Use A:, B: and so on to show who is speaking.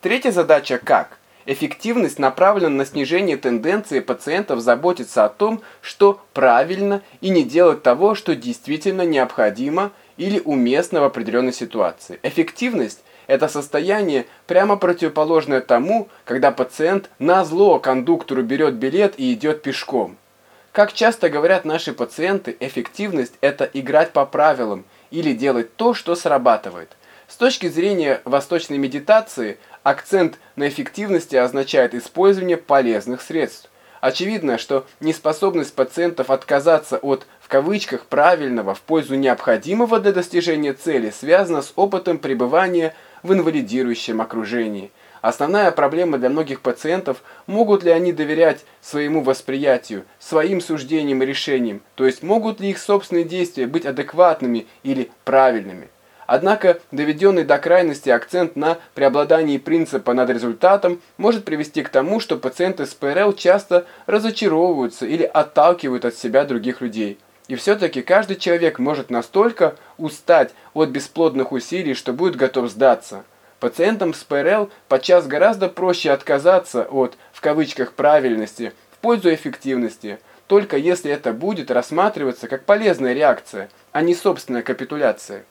A: Третья задача «как?». Эффективность направлена на снижение тенденции пациентов заботиться о том, что правильно, и не делать того, что действительно необходимо или уместно в определенной ситуации. Эффективность – это состояние прямо противоположное тому, когда пациент на зло кондуктору берет билет и идет пешком. Как часто говорят наши пациенты, эффективность – это играть по правилам или делать то, что срабатывает. С точки зрения восточной медитации, акцент на эффективности означает использование полезных средств. Очевидно, что неспособность пациентов отказаться от в кавычках правильного в пользу необходимого для достижения цели связана с опытом пребывания в инвалидирующем окружении – Основная проблема для многих пациентов – могут ли они доверять своему восприятию, своим суждениям и решениям, то есть могут ли их собственные действия быть адекватными или правильными. Однако доведенный до крайности акцент на преобладании принципа над результатом может привести к тому, что пациенты с ПРЛ часто разочаровываются или отталкивают от себя других людей. И все-таки каждый человек может настолько устать от бесплодных усилий, что будет готов сдаться. Пациентам с ПРЛ подчас гораздо проще отказаться от, в кавычках, правильности в пользу эффективности, только если это будет рассматриваться как полезная реакция, а не собственная капитуляция.